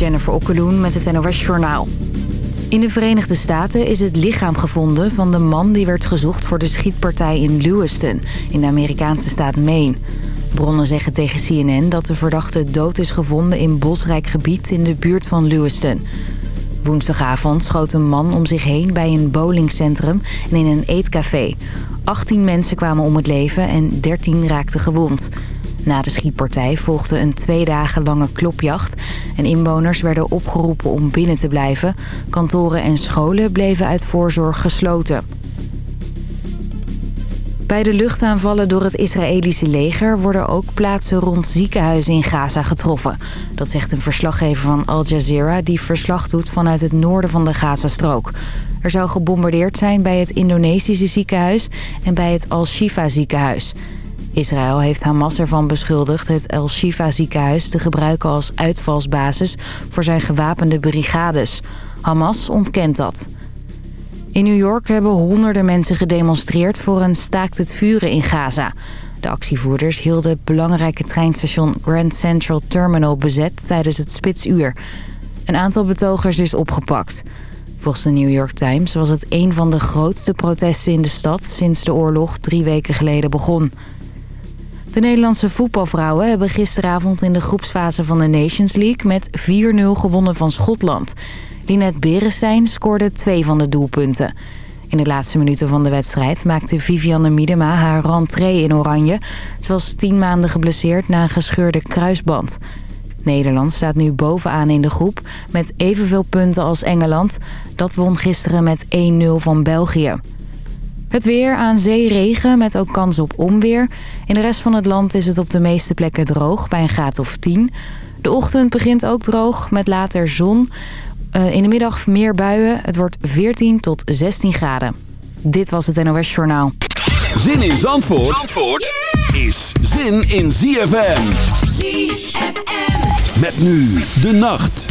Jennifer Okkeloen met het NOS Journaal. In de Verenigde Staten is het lichaam gevonden van de man die werd gezocht voor de schietpartij in Lewiston, in de Amerikaanse staat Maine. Bronnen zeggen tegen CNN dat de verdachte dood is gevonden in bosrijk gebied in de buurt van Lewiston. Woensdagavond schoot een man om zich heen bij een bowlingcentrum en in een eetcafé. 18 mensen kwamen om het leven en 13 raakten gewond. Na de schietpartij volgde een twee dagen lange klopjacht... en inwoners werden opgeroepen om binnen te blijven. Kantoren en scholen bleven uit voorzorg gesloten. Bij de luchtaanvallen door het Israëlische leger... worden ook plaatsen rond ziekenhuizen in Gaza getroffen. Dat zegt een verslaggever van Al Jazeera... die verslag doet vanuit het noorden van de Gazastrook. Er zou gebombardeerd zijn bij het Indonesische ziekenhuis... en bij het Al-Shifa ziekenhuis... Israël heeft Hamas ervan beschuldigd het El-Shifa ziekenhuis te gebruiken als uitvalsbasis voor zijn gewapende brigades. Hamas ontkent dat. In New York hebben honderden mensen gedemonstreerd voor een staakt het vuren in Gaza. De actievoerders hielden het belangrijke treinstation Grand Central Terminal bezet tijdens het spitsuur. Een aantal betogers is opgepakt. Volgens de New York Times was het een van de grootste protesten in de stad sinds de oorlog drie weken geleden begon. De Nederlandse voetbalvrouwen hebben gisteravond in de groepsfase van de Nations League met 4-0 gewonnen van Schotland. Linette Berenstein scoorde twee van de doelpunten. In de laatste minuten van de wedstrijd maakte Vivianne Miedema haar rentree in oranje. Ze was tien maanden geblesseerd na een gescheurde kruisband. Nederland staat nu bovenaan in de groep met evenveel punten als Engeland. Dat won gisteren met 1-0 van België. Het weer aan zee regen met ook kans op onweer. In de rest van het land is het op de meeste plekken droog bij een graad of 10. De ochtend begint ook droog met later zon. Uh, in de middag meer buien. Het wordt 14 tot 16 graden. Dit was het NOS Journaal. Zin in Zandvoort, Zandvoort is zin in ZFM. ZFM. Met nu de nacht.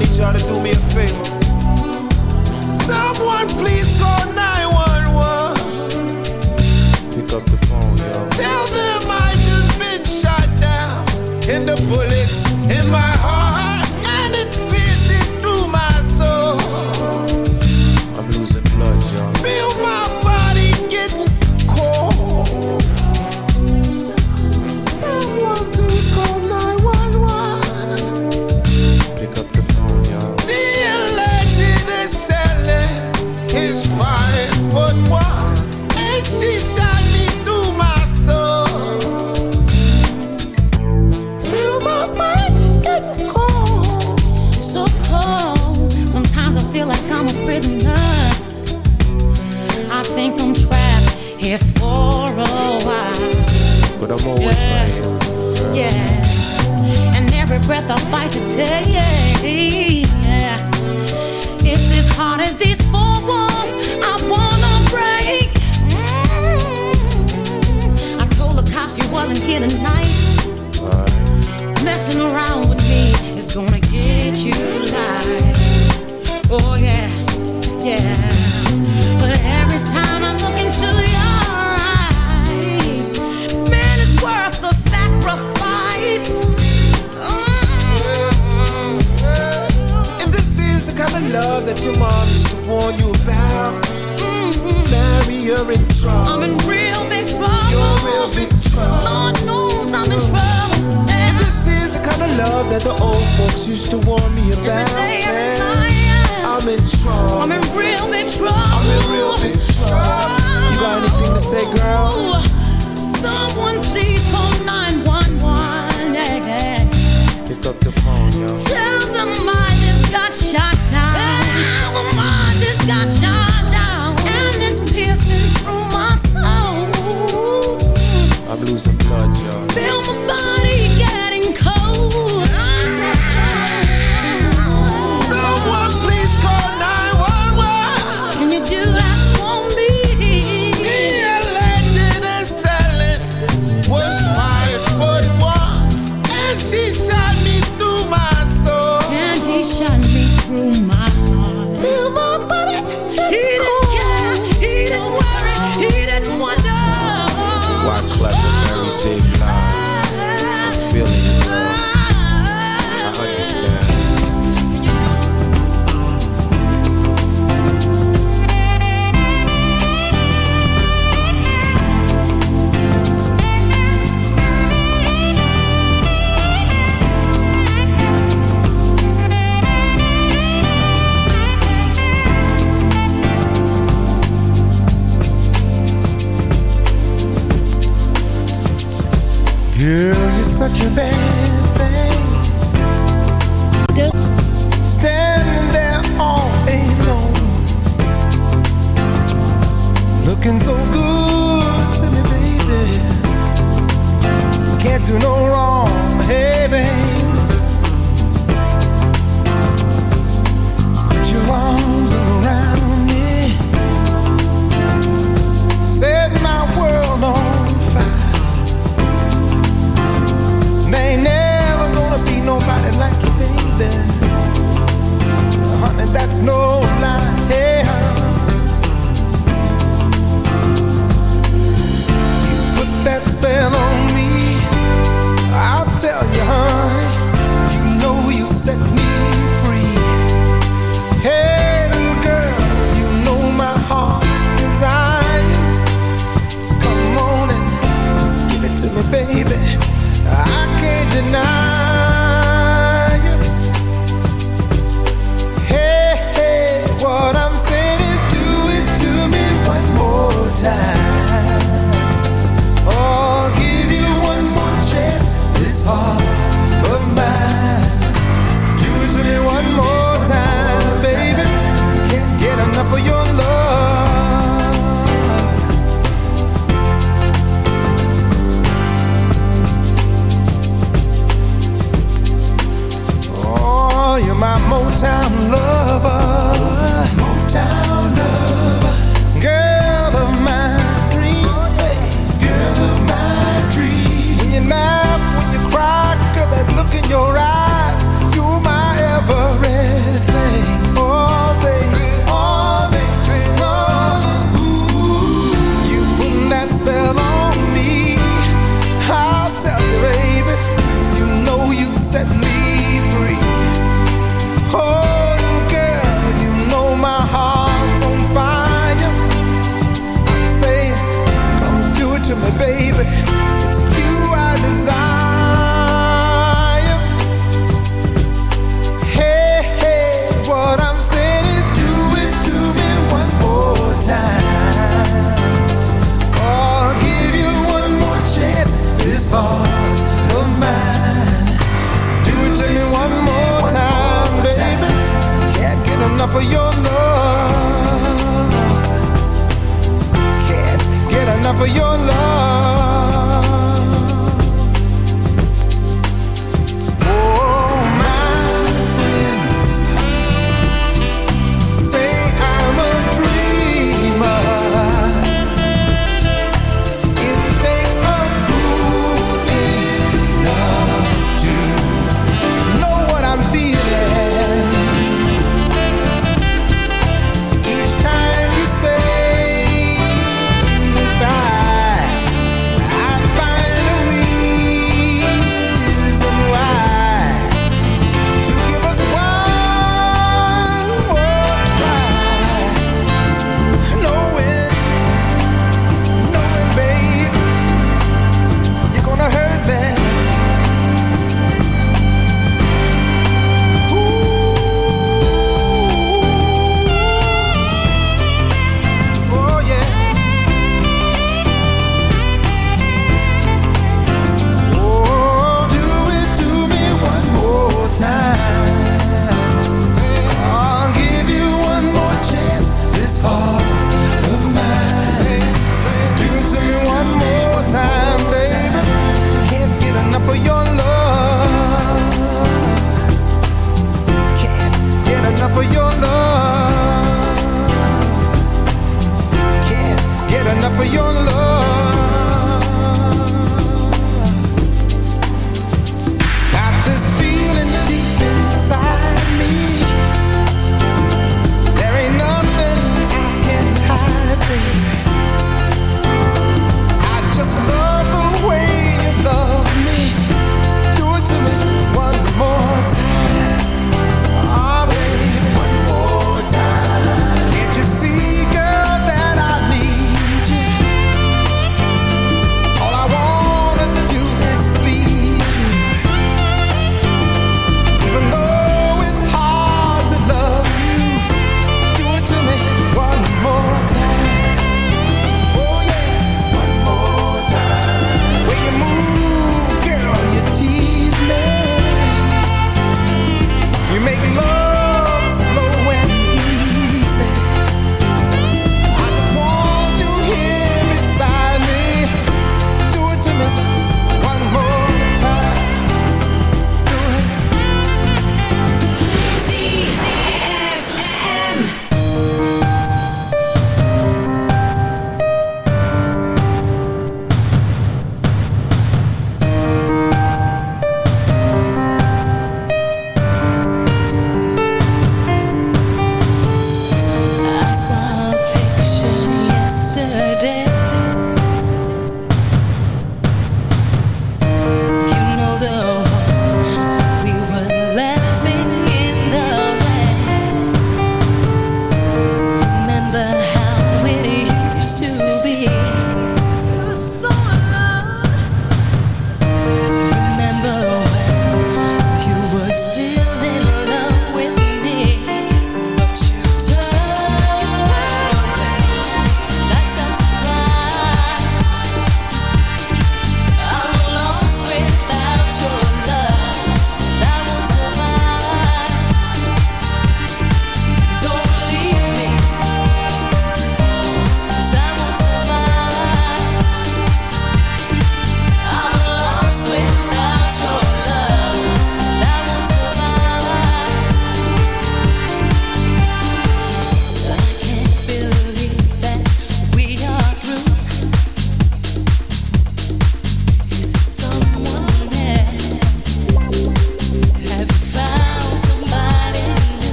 need y'all to do me a favor. Someone please breath of fight to take. It's as hard as these four walls I wanna break. Mm. I told the cops you wasn't here tonight, right. messing around. your mom used to warn you about. Mm -hmm. Marry, you're in trouble. I'm in real big trouble. You're in real big trouble. Lord knows I'm in trouble. Now. If this is the kind of love that the old folks used to warn me about.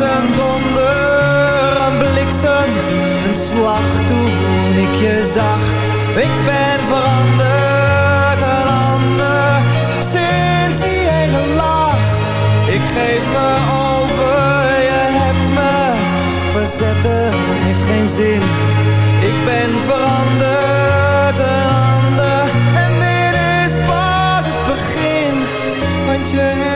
Een donder, een bliksem, een slag toen ik je zag. Ik ben veranderd, een ander, sinds die lach. Ik geef me over, je hebt me verzetten, heeft geen zin. Ik ben veranderd, een ander, en dit is pas het begin. Want je hebt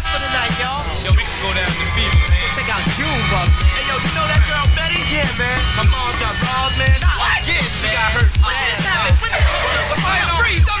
for the night, y'all? Yo, we can go down to Fever, man. Check out Junebug. Hey, yo, you know that girl Betty? Yeah, man. My mom's got balls, man. What? Oh, yeah, she got hurt. What just happened? What the What's going on? Freeze!